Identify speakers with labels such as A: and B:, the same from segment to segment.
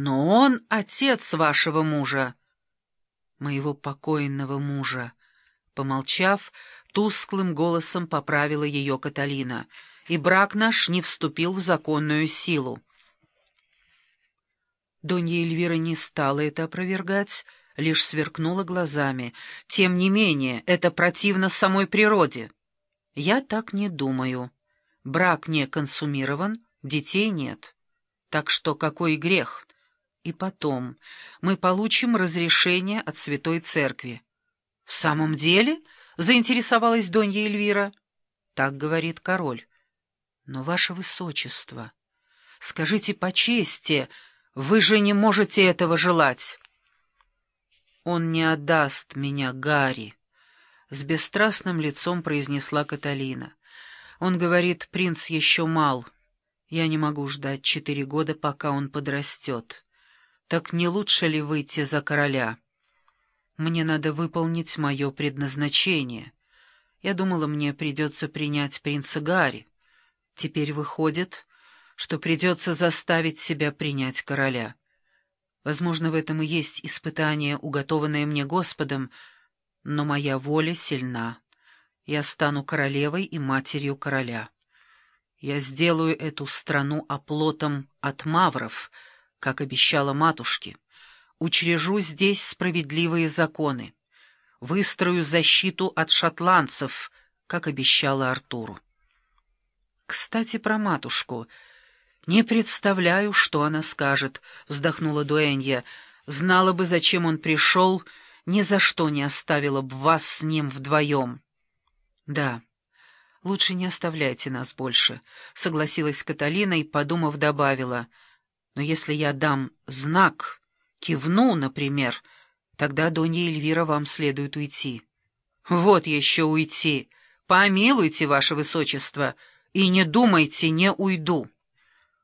A: Но он отец вашего мужа, моего покойного мужа. Помолчав, тусклым голосом поправила ее Каталина, и брак наш не вступил в законную силу. Донья Эльвира не стала это опровергать, лишь сверкнула глазами. Тем не менее, это противно самой природе. Я так не думаю. Брак не консумирован, детей нет. Так что какой грех? И потом, мы получим разрешение от Святой Церкви. — В самом деле? — заинтересовалась Донья Эльвира. — Так говорит король. — Но, ваше высочество, скажите по чести, вы же не можете этого желать. — Он не отдаст меня Гарри, — с бесстрастным лицом произнесла Каталина. Он говорит, принц еще мал. Я не могу ждать четыре года, пока он подрастет. Так не лучше ли выйти за короля? Мне надо выполнить мое предназначение. Я думала, мне придется принять принца Гарри. Теперь выходит, что придется заставить себя принять короля. Возможно, в этом и есть испытание, уготованное мне Господом, но моя воля сильна. Я стану королевой и матерью короля. Я сделаю эту страну оплотом от мавров — как обещала матушке, учрежу здесь справедливые законы, выстрою защиту от шотландцев, как обещала Артуру. Кстати, про матушку. Не представляю, что она скажет, — вздохнула Дуэнья. Знала бы, зачем он пришел, ни за что не оставила бы вас с ним вдвоем. Да, лучше не оставляйте нас больше, — согласилась Каталина и, подумав, добавила — но если я дам знак, кивну, например, тогда Донья Эльвира вам следует уйти. Вот еще уйти. Помилуйте, ваше высочество, и не думайте, не уйду.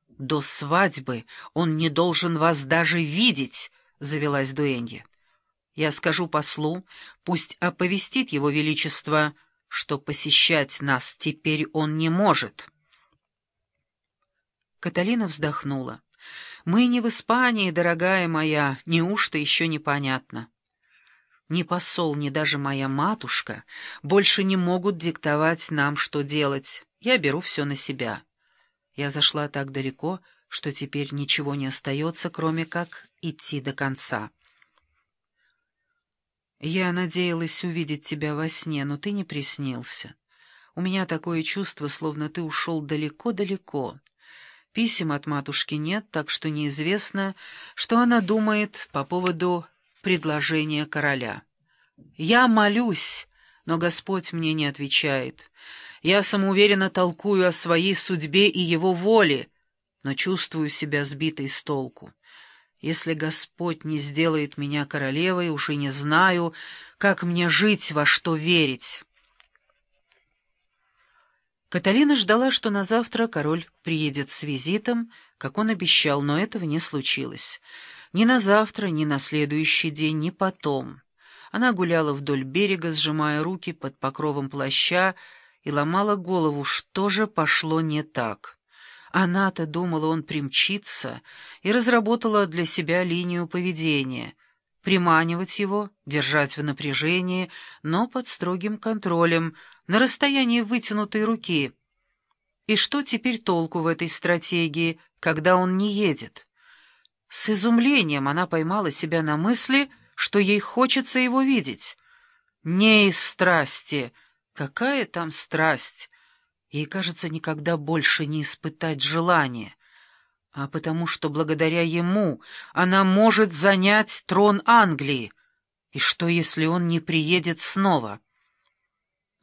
A: До свадьбы он не должен вас даже видеть, — завелась Дуэнья. Я скажу послу, пусть оповестит его величество, что посещать нас теперь он не может. Каталина вздохнула. Мы не в Испании, дорогая моя, неужто еще непонятно? Ни посол, ни даже моя матушка больше не могут диктовать нам, что делать. Я беру все на себя. Я зашла так далеко, что теперь ничего не остается, кроме как идти до конца. Я надеялась увидеть тебя во сне, но ты не приснился. У меня такое чувство, словно ты ушел далеко-далеко. Писем от матушки нет, так что неизвестно, что она думает по поводу предложения короля. Я молюсь, но Господь мне не отвечает. Я самоуверенно толкую о своей судьбе и его воле, но чувствую себя сбитой с толку. Если Господь не сделает меня королевой, уж и не знаю, как мне жить, во что верить». Каталина ждала, что на завтра король приедет с визитом, как он обещал, но этого не случилось. Ни на завтра, ни на следующий день, ни потом. Она гуляла вдоль берега, сжимая руки под покровом плаща, и ломала голову, что же пошло не так. Она-то думала, он примчится, и разработала для себя линию поведения — приманивать его, держать в напряжении, но под строгим контролем — на расстоянии вытянутой руки. И что теперь толку в этой стратегии, когда он не едет? С изумлением она поймала себя на мысли, что ей хочется его видеть. Не из страсти. Какая там страсть? Ей, кажется, никогда больше не испытать желания. А потому что благодаря ему она может занять трон Англии. И что, если он не приедет снова?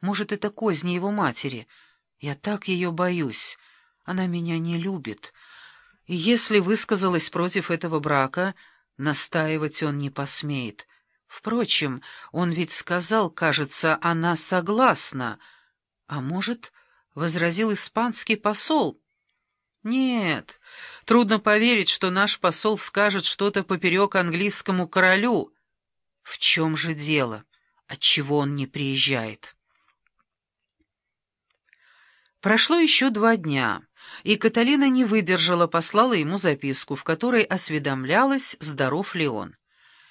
A: Может, это козни его матери. Я так ее боюсь. Она меня не любит. И если высказалась против этого брака, настаивать он не посмеет. Впрочем, он ведь сказал, кажется, она согласна. А может, возразил испанский посол? Нет, трудно поверить, что наш посол скажет что-то поперек английскому королю. В чем же дело? Отчего он не приезжает?» Прошло еще два дня. и Каталина не выдержала, послала ему записку, в которой осведомлялась, здоров ли он.